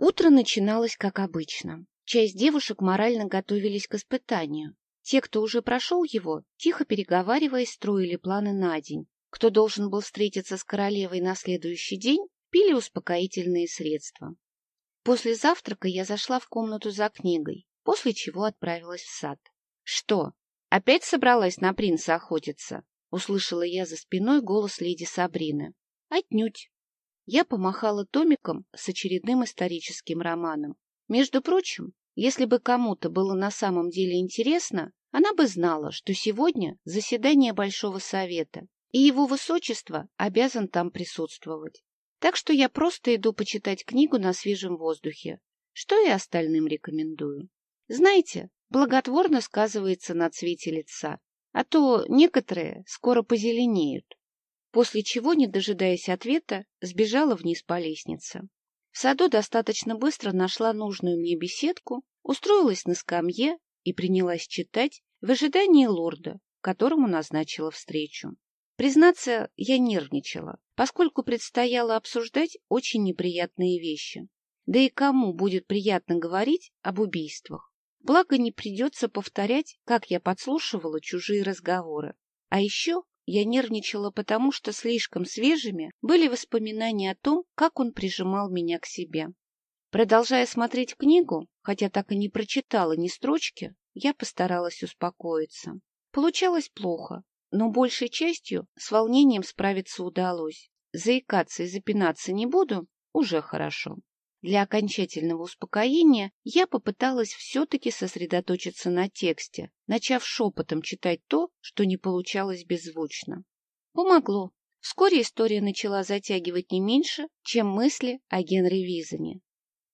Утро начиналось как обычно. Часть девушек морально готовились к испытанию. Те, кто уже прошел его, тихо переговариваясь, строили планы на день. Кто должен был встретиться с королевой на следующий день, пили успокоительные средства. После завтрака я зашла в комнату за книгой, после чего отправилась в сад. — Что, опять собралась на принца охотиться? — услышала я за спиной голос леди Сабрины. — Отнюдь. Я помахала томиком с очередным историческим романом. Между прочим, если бы кому-то было на самом деле интересно, она бы знала, что сегодня заседание Большого Совета, и его высочество обязан там присутствовать. Так что я просто иду почитать книгу на свежем воздухе, что и остальным рекомендую. Знаете, благотворно сказывается на цвете лица, а то некоторые скоро позеленеют. После чего, не дожидаясь ответа, сбежала вниз по лестнице. В саду достаточно быстро нашла нужную мне беседку, устроилась на скамье и принялась читать в ожидании лорда, которому назначила встречу. Признаться, я нервничала, поскольку предстояло обсуждать очень неприятные вещи. Да и кому будет приятно говорить об убийствах? Благо не придется повторять, как я подслушивала чужие разговоры. А еще я нервничала потому, что слишком свежими были воспоминания о том, как он прижимал меня к себе. Продолжая смотреть книгу, хотя так и не прочитала ни строчки, я постаралась успокоиться. Получалось плохо, но большей частью с волнением справиться удалось. Заикаться и запинаться не буду, уже хорошо. Для окончательного успокоения я попыталась все-таки сосредоточиться на тексте, начав шепотом читать то, что не получалось беззвучно. Помогло. Вскоре история начала затягивать не меньше, чем мысли о Генри Визане.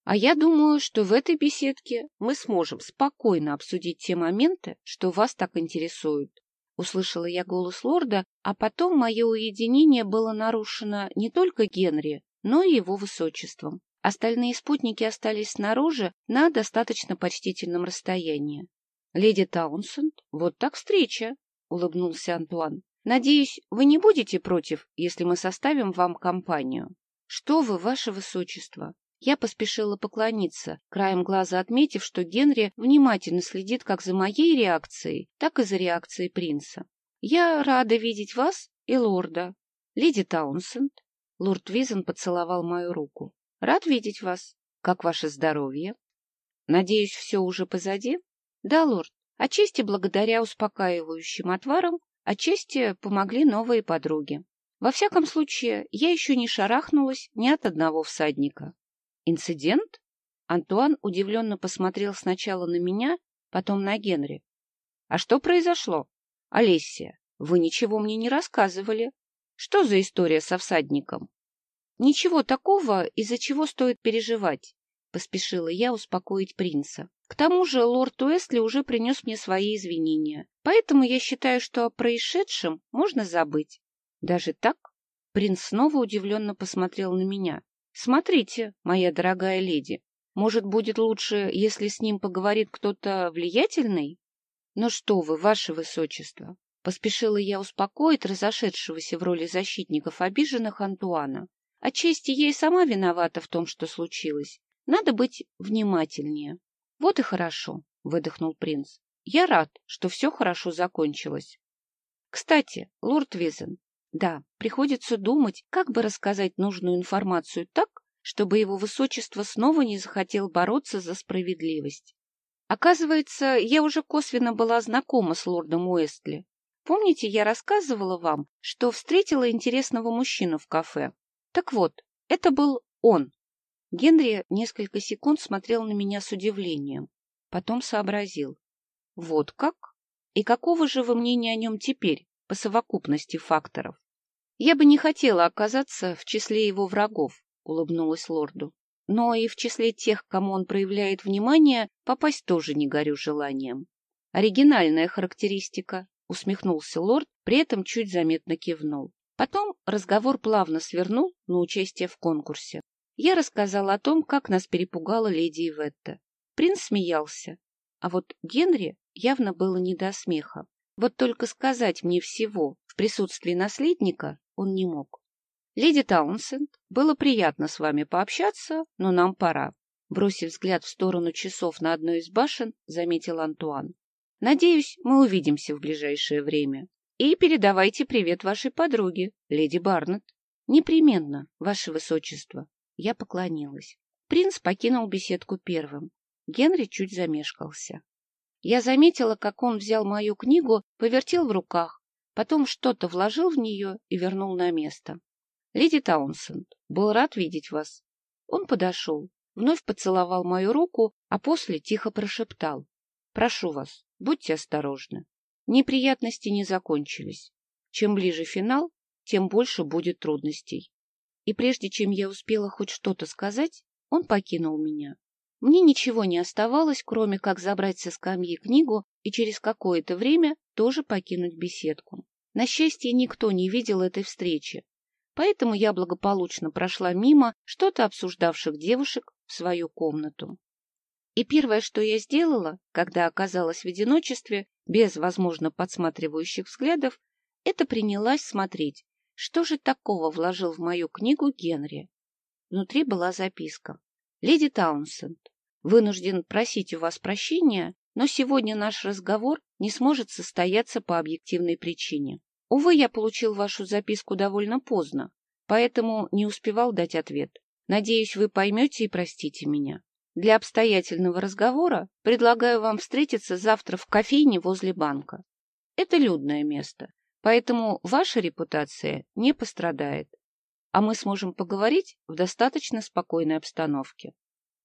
А я думаю, что в этой беседке мы сможем спокойно обсудить те моменты, что вас так интересуют. Услышала я голос лорда, а потом мое уединение было нарушено не только Генри, но и его высочеством. Остальные спутники остались снаружи на достаточно почтительном расстоянии. — Леди Таунсенд, вот так встреча! — улыбнулся Антуан. — Надеюсь, вы не будете против, если мы составим вам компанию? — Что вы, ваше высочество! Я поспешила поклониться, краем глаза отметив, что Генри внимательно следит как за моей реакцией, так и за реакцией принца. «Я рада видеть вас и лорда. Леди Таунсенд». Лорд Визен поцеловал мою руку. «Рад видеть вас. Как ваше здоровье?» «Надеюсь, все уже позади?» «Да, лорд. Отчасти благодаря успокаивающим отварам, отчасти помогли новые подруги. Во всяком случае, я еще не шарахнулась ни от одного всадника. Инцидент? Антуан удивленно посмотрел сначала на меня, потом на Генри. А что произошло? Олесия, вы ничего мне не рассказывали. Что за история со всадником? Ничего такого, из-за чего стоит переживать, поспешила я успокоить принца. К тому же лорд Уэсли уже принес мне свои извинения, поэтому я считаю, что о происшедшем можно забыть. Даже так? Принц снова удивленно посмотрел на меня. Смотрите, моя дорогая леди, может, будет лучше, если с ним поговорит кто-то влиятельный? Ну что вы, ваше высочество, поспешила я успокоить разошедшегося в роли защитников обиженных Антуана. Отчасти я и сама виновата в том, что случилось. Надо быть внимательнее. Вот и хорошо, выдохнул принц. Я рад, что все хорошо закончилось. Кстати, лорд Визен, да, приходится думать, как бы рассказать нужную информацию так, чтобы его высочество снова не захотел бороться за справедливость. Оказывается, я уже косвенно была знакома с лордом Уэстли. Помните, я рассказывала вам, что встретила интересного мужчину в кафе? Так вот, это был он. Генри несколько секунд смотрел на меня с удивлением. Потом сообразил. Вот как? И какого же вы мнения о нем теперь? по совокупности факторов. Я бы не хотела оказаться в числе его врагов, улыбнулась лорду. Но и в числе тех, кому он проявляет внимание, попасть тоже не горю желанием. Оригинальная характеристика, усмехнулся лорд, при этом чуть заметно кивнул. Потом разговор плавно свернул на участие в конкурсе. Я рассказала о том, как нас перепугала леди Иветта. Принц смеялся, а вот Генри явно было не до смеха. Вот только сказать мне всего в присутствии наследника он не мог. Леди Таунсенд, было приятно с вами пообщаться, но нам пора. Бросив взгляд в сторону часов на одной из башен, заметил Антуан. Надеюсь, мы увидимся в ближайшее время. И передавайте привет вашей подруге, леди Барнетт. Непременно, ваше высочество. Я поклонилась. Принц покинул беседку первым. Генри чуть замешкался. Я заметила, как он взял мою книгу, повертел в руках, потом что-то вложил в нее и вернул на место. — Леди Таунсенд, был рад видеть вас. Он подошел, вновь поцеловал мою руку, а после тихо прошептал. — Прошу вас, будьте осторожны. Неприятности не закончились. Чем ближе финал, тем больше будет трудностей. И прежде чем я успела хоть что-то сказать, он покинул меня. Мне ничего не оставалось, кроме как забрать со скамьи книгу и через какое-то время тоже покинуть беседку. На счастье, никто не видел этой встречи, поэтому я благополучно прошла мимо что-то обсуждавших девушек в свою комнату. И первое, что я сделала, когда оказалась в одиночестве, без, возможно, подсматривающих взглядов, это принялась смотреть, что же такого вложил в мою книгу Генри. Внутри была записка. «Леди Таунсенд, вынужден просить у вас прощения, но сегодня наш разговор не сможет состояться по объективной причине. Увы, я получил вашу записку довольно поздно, поэтому не успевал дать ответ. Надеюсь, вы поймете и простите меня. Для обстоятельного разговора предлагаю вам встретиться завтра в кофейне возле банка. Это людное место, поэтому ваша репутация не пострадает, а мы сможем поговорить в достаточно спокойной обстановке.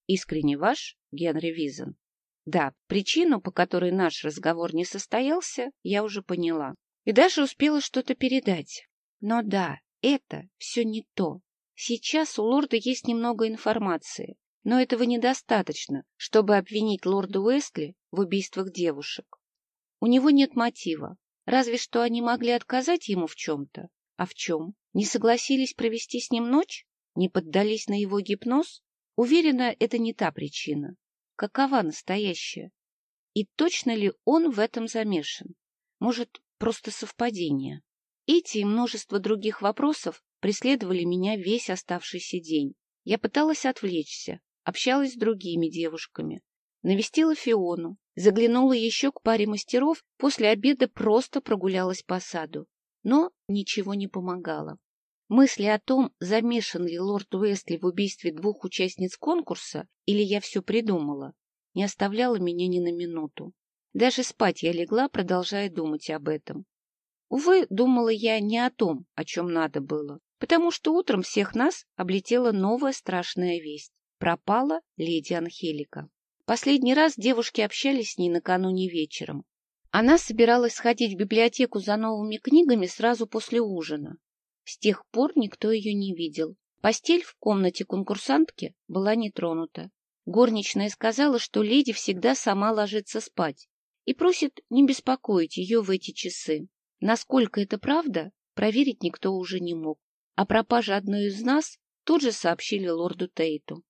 Искренне ваш Генри Визен. Да, причину, по которой наш разговор не состоялся, я уже поняла. И даже успела что-то передать. Но да, это все не то. Сейчас у лорда есть немного информации, но этого недостаточно, чтобы обвинить лорда Уэстли в убийствах девушек. У него нет мотива, разве что они могли отказать ему в чем-то. А в чем? Не согласились провести с ним ночь? Не поддались на его гипноз? Уверена, это не та причина. Какова настоящая? И точно ли он в этом замешан? Может, просто совпадение? Эти и множество других вопросов преследовали меня весь оставшийся день. Я пыталась отвлечься, общалась с другими девушками, навестила Фиону, заглянула еще к паре мастеров, после обеда просто прогулялась по саду. Но ничего не помогало. Мысли о том, замешан ли лорд Уэсли в убийстве двух участниц конкурса, или я все придумала, не оставляла меня ни на минуту. Даже спать я легла, продолжая думать об этом. Увы, думала я не о том, о чем надо было, потому что утром всех нас облетела новая страшная весть. Пропала леди Анхелика. Последний раз девушки общались с ней накануне вечером. Она собиралась сходить в библиотеку за новыми книгами сразу после ужина. С тех пор никто ее не видел. Постель в комнате конкурсантки была не тронута. Горничная сказала, что леди всегда сама ложится спать и просит не беспокоить ее в эти часы. Насколько это правда, проверить никто уже не мог. О пропаже одной из нас тут же сообщили лорду Тейту.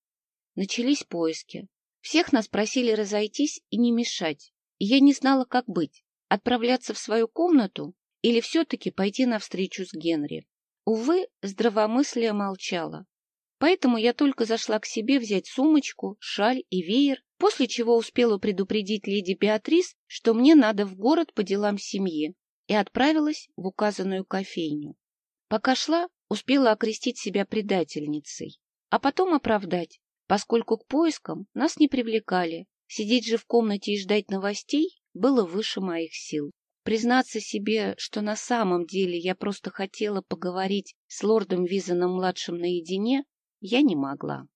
Начались поиски. Всех нас просили разойтись и не мешать. Я не знала, как быть. Отправляться в свою комнату или все-таки пойти навстречу с Генри. Увы, здравомыслие молчало. Поэтому я только зашла к себе взять сумочку, шаль и веер, после чего успела предупредить леди Беатрис, что мне надо в город по делам семьи, и отправилась в указанную кофейню. Пока шла, успела окрестить себя предательницей, а потом оправдать, поскольку к поискам нас не привлекали. Сидеть же в комнате и ждать новостей было выше моих сил. Признаться себе, что на самом деле я просто хотела поговорить с лордом Визаном-младшим наедине, я не могла.